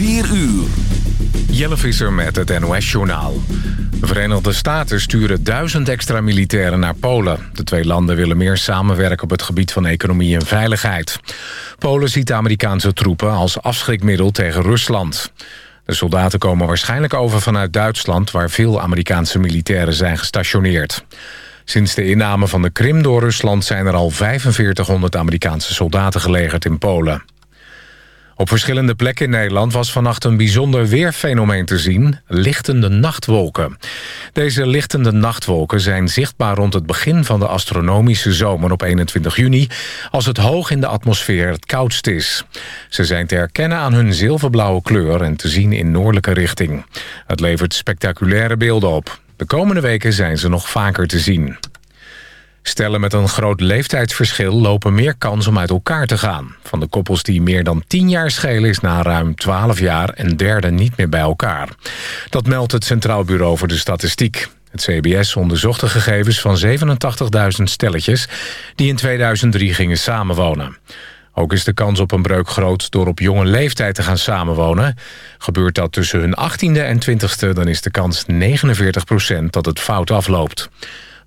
4 uur. Jelle Visser met het NOS-journaal. De Verenigde Staten sturen duizend extra militairen naar Polen. De twee landen willen meer samenwerken op het gebied van economie en veiligheid. Polen ziet de Amerikaanse troepen als afschrikmiddel tegen Rusland. De soldaten komen waarschijnlijk over vanuit Duitsland... waar veel Amerikaanse militairen zijn gestationeerd. Sinds de inname van de Krim door Rusland... zijn er al 4500 Amerikaanse soldaten gelegerd in Polen. Op verschillende plekken in Nederland was vannacht een bijzonder weerfenomeen te zien, lichtende nachtwolken. Deze lichtende nachtwolken zijn zichtbaar rond het begin van de astronomische zomer op 21 juni, als het hoog in de atmosfeer het koudst is. Ze zijn te herkennen aan hun zilverblauwe kleur en te zien in noordelijke richting. Het levert spectaculaire beelden op. De komende weken zijn ze nog vaker te zien. Stellen met een groot leeftijdsverschil lopen meer kans om uit elkaar te gaan. Van de koppels die meer dan 10 jaar schelen is na ruim 12 jaar een derde niet meer bij elkaar. Dat meldt het Centraal Bureau voor de Statistiek. Het CBS onderzocht de gegevens van 87.000 stelletjes die in 2003 gingen samenwonen. Ook is de kans op een breuk groot door op jonge leeftijd te gaan samenwonen. Gebeurt dat tussen hun 18e en 20e, dan is de kans 49% dat het fout afloopt.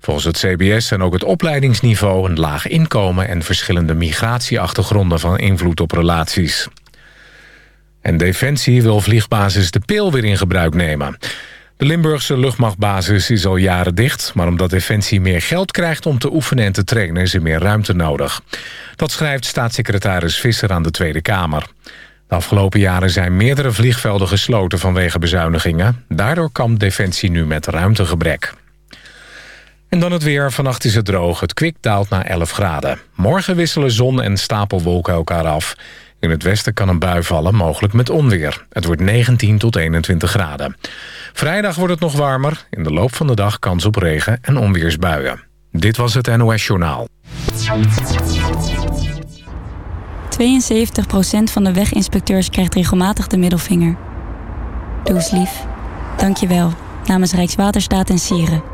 Volgens het CBS zijn ook het opleidingsniveau, een laag inkomen... en verschillende migratieachtergronden van invloed op relaties. En Defensie wil vliegbasis De Peel weer in gebruik nemen. De Limburgse luchtmachtbasis is al jaren dicht... maar omdat Defensie meer geld krijgt om te oefenen en te trainen... is er meer ruimte nodig. Dat schrijft staatssecretaris Visser aan de Tweede Kamer. De afgelopen jaren zijn meerdere vliegvelden gesloten vanwege bezuinigingen. Daardoor kampt Defensie nu met ruimtegebrek. En dan het weer. Vannacht is het droog. Het kwik daalt naar 11 graden. Morgen wisselen zon en stapelwolken elkaar af. In het westen kan een bui vallen, mogelijk met onweer. Het wordt 19 tot 21 graden. Vrijdag wordt het nog warmer. In de loop van de dag kans op regen en onweersbuien. Dit was het NOS Journaal. 72% van de weginspecteurs krijgt regelmatig de middelvinger. Doe eens lief. Dank je wel. Namens Rijkswaterstaat en Sieren.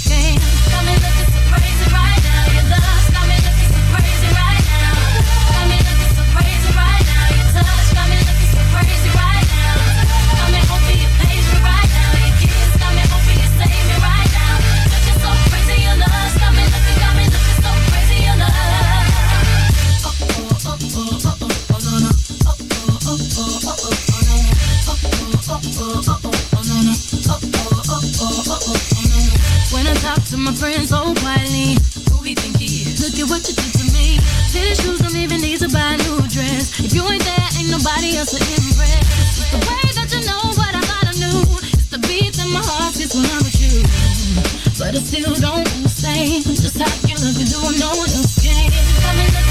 my friends so quietly, who he think he is? Look at what you did to me. Tennis shoes don't even need to buy a new dress. If you ain't there, ain't nobody else to impress. The way that you know what I thought I knew. It's the beat that my heart gets when I'm with you. But I still don't understand just how you look and do no one else can. Got me looking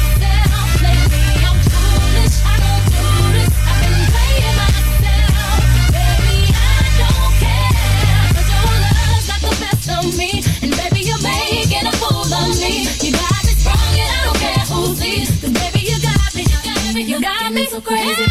crazy,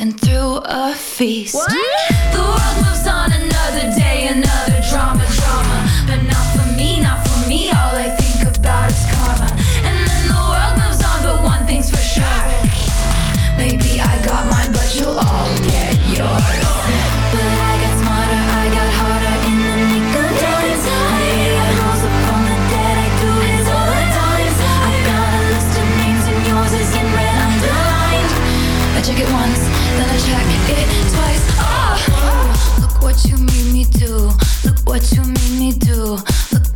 and threw a feast. The world moves on another day, another drama, drama.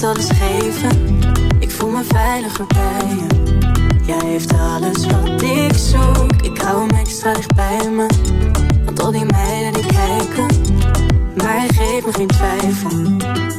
dat geven. Ik voel me veiliger bij je. Jij heeft alles wat ik zoek. Ik hou hem extra dicht bij me. Want al die meiden die kijken, maar hij geeft me geen twijfel.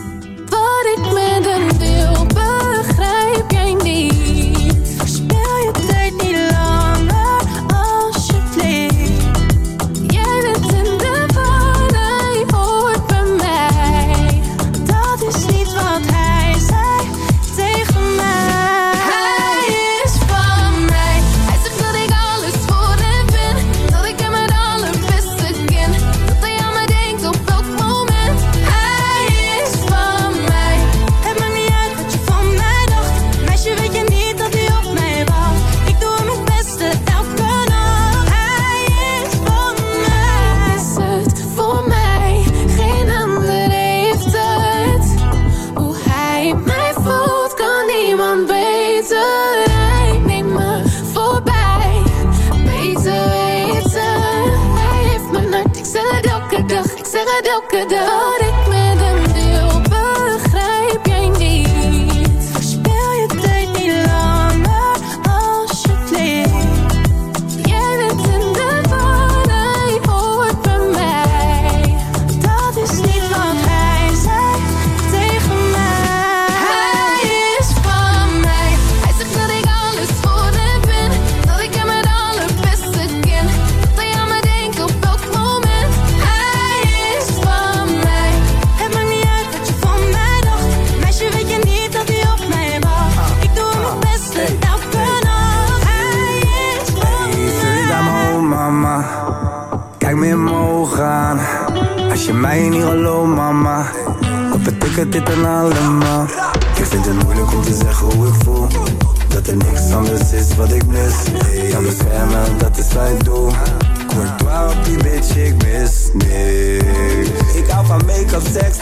the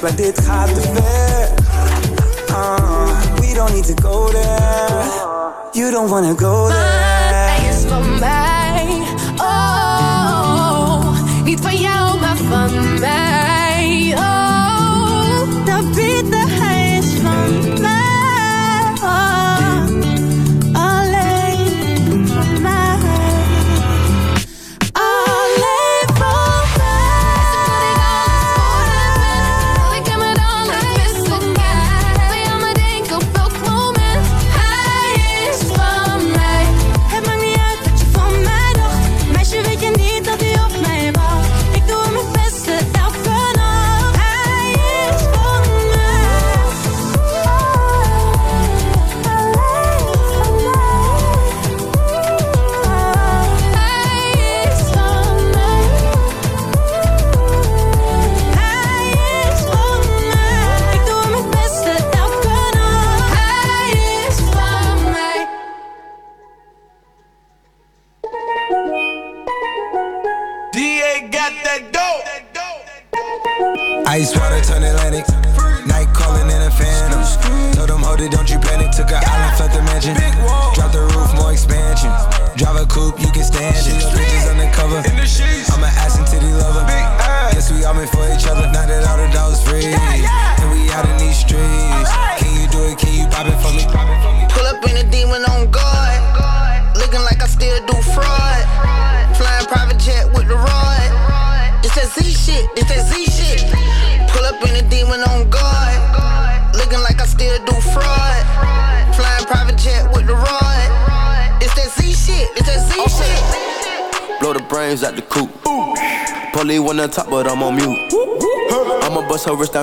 maar dit gaat te ver. Ah, we don't need to go there. You don't wanna go there.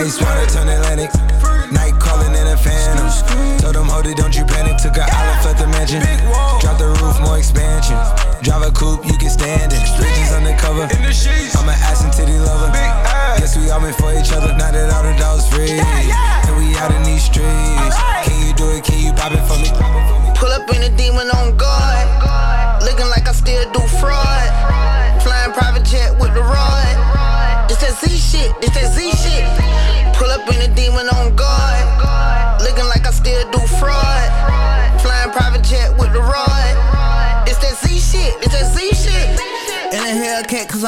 Ice water turn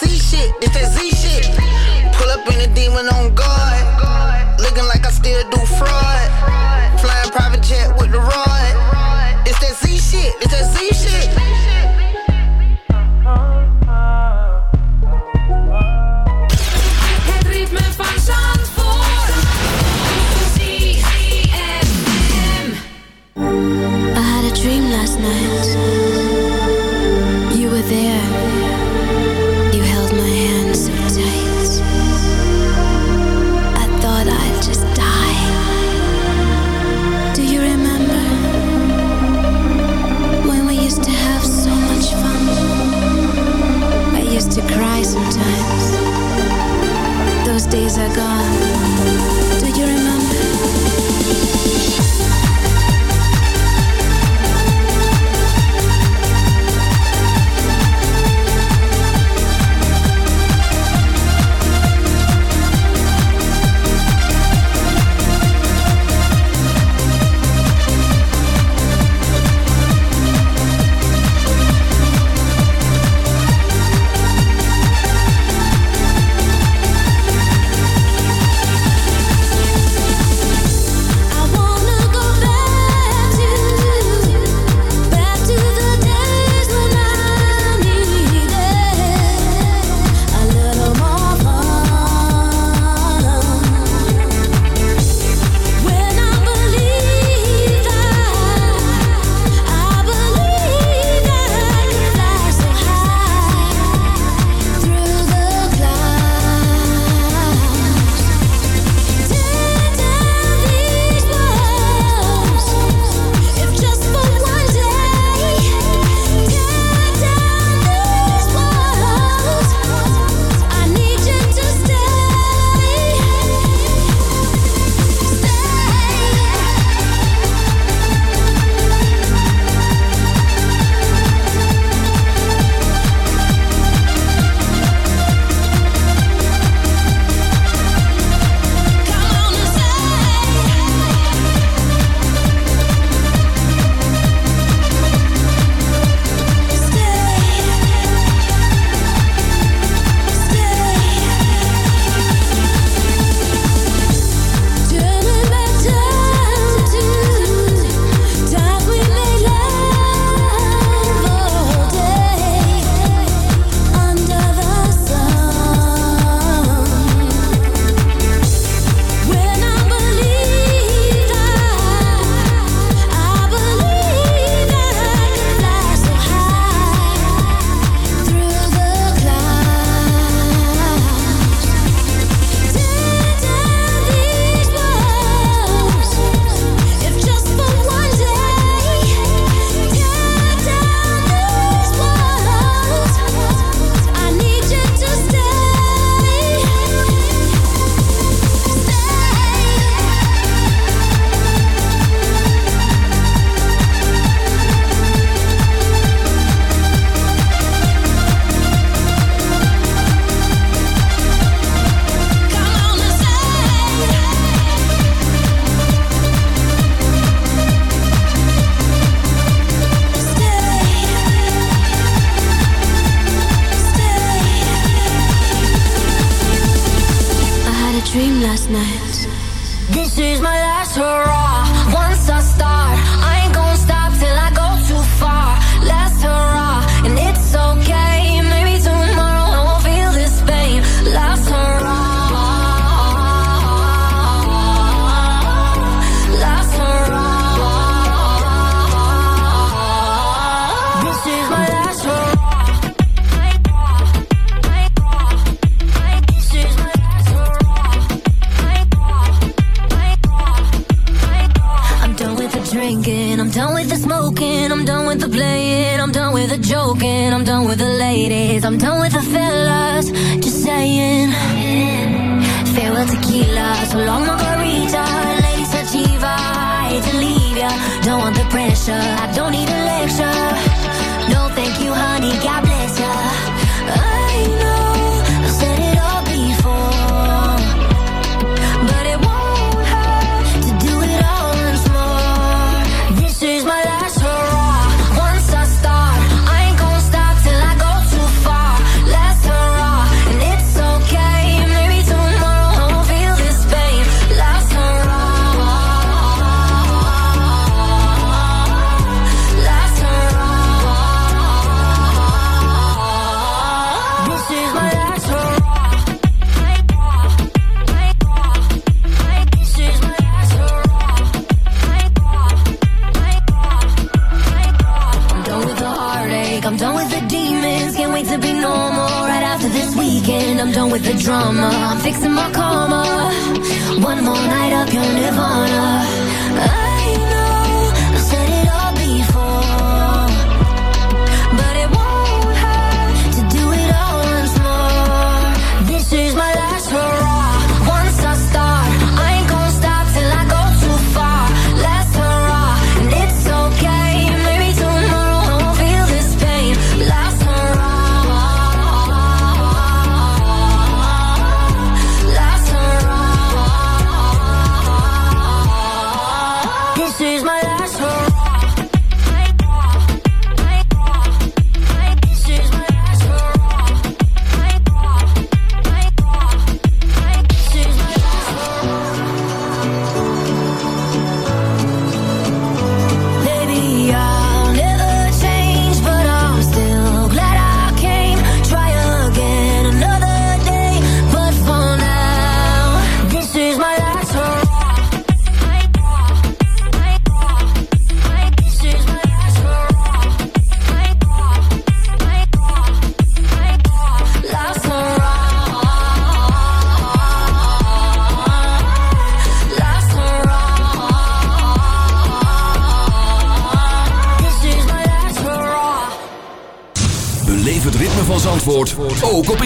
Z shit, this that Z dream last night. This is my last hurrah. smoking. I'm done with the ladies. I'm done with the fellas. Just saying. Farewell tequila. So long margarita. Ladies sativa. I hate to leave ya. Don't want the pressure. I don't need a lecture. No, thank you, honey. God bless. with the drama. I'm fixing my karma. One more night of your nirvana.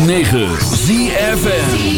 106.9 ZFN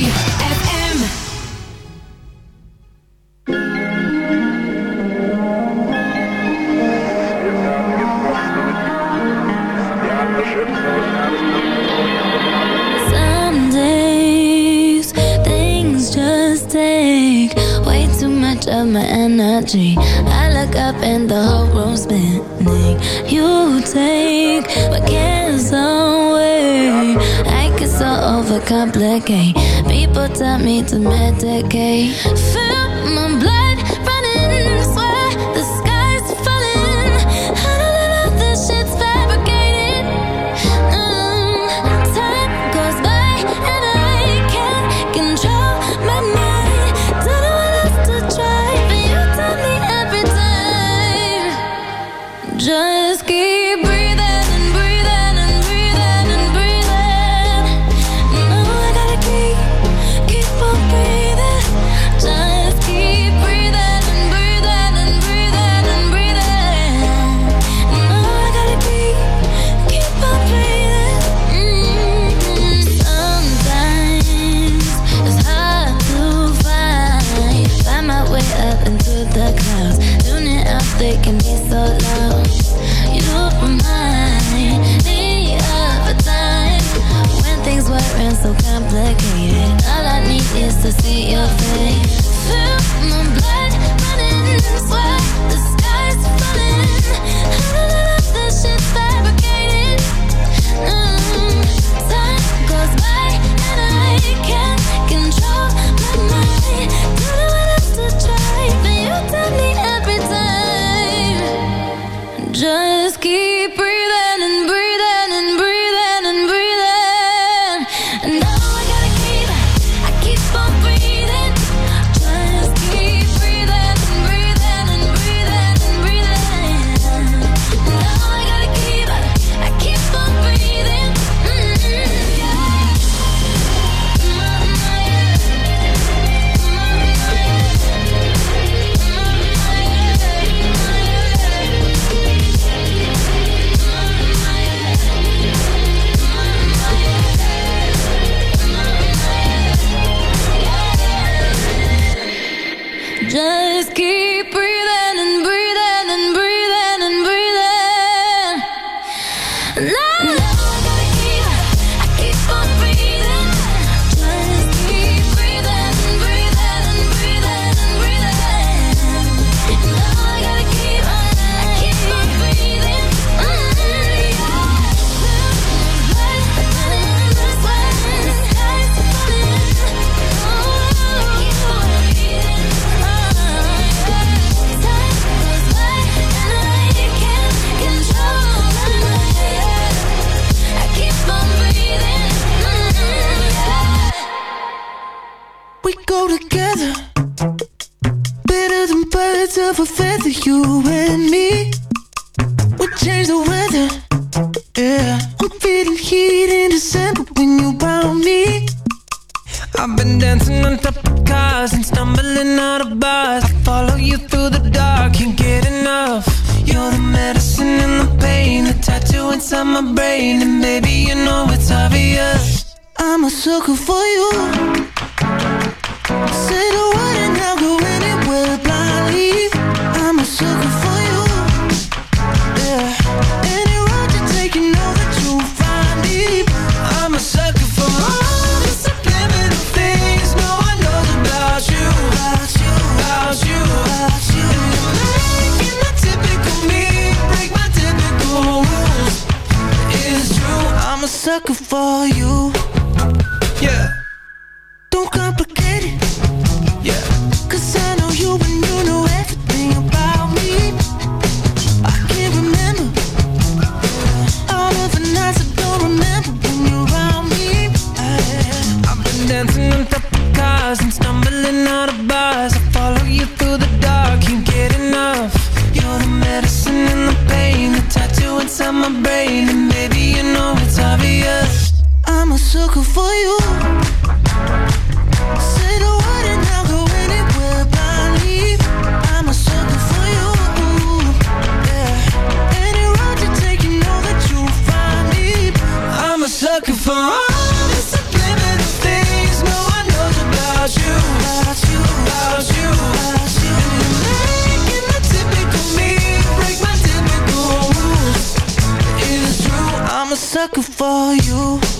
I'm for you.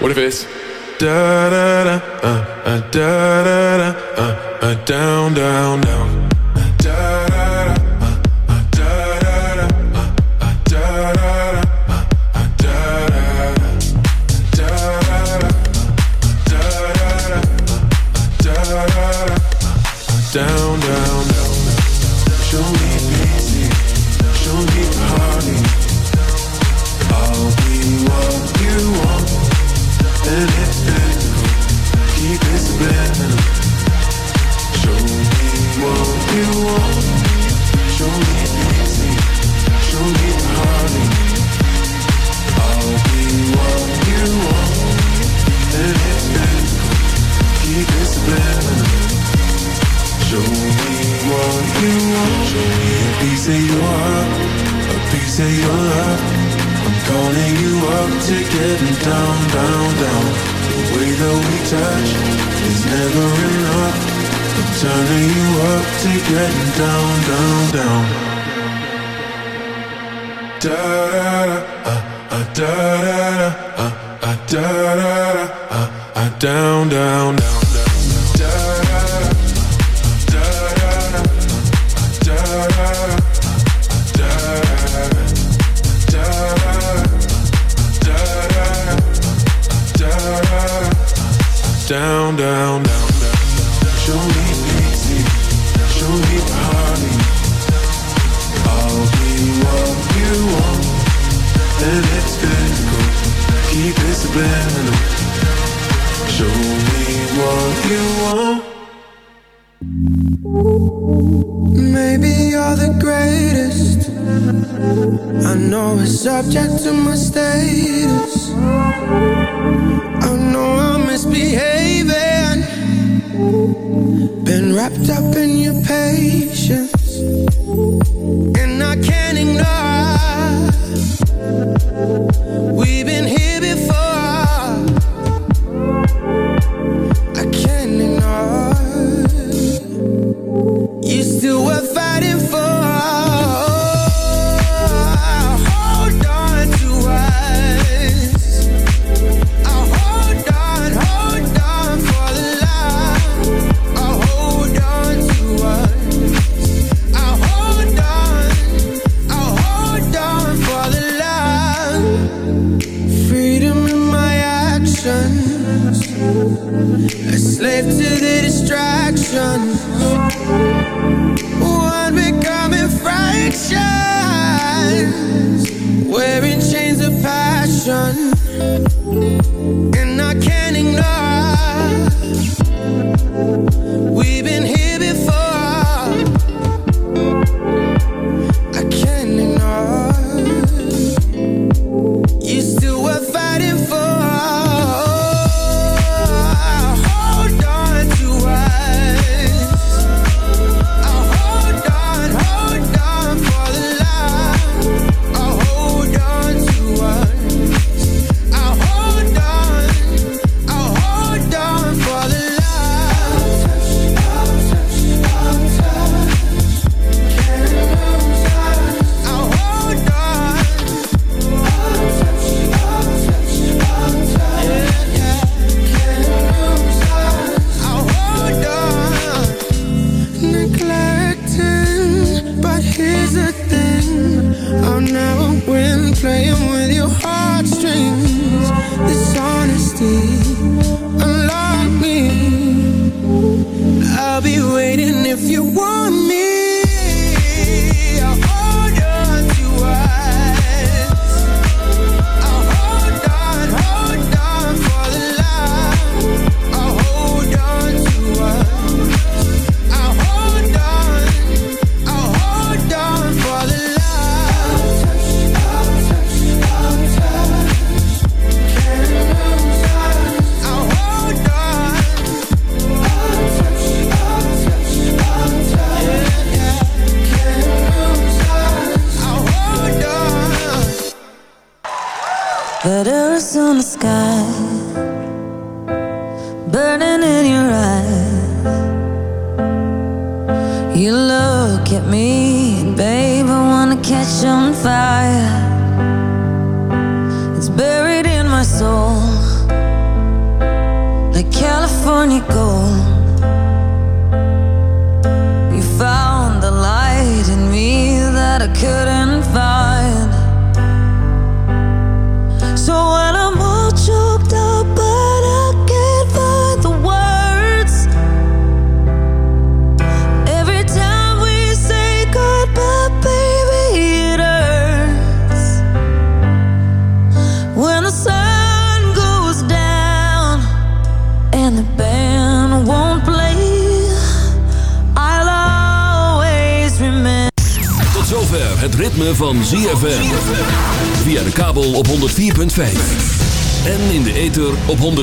What if it's Da da da, uh, uh, da And still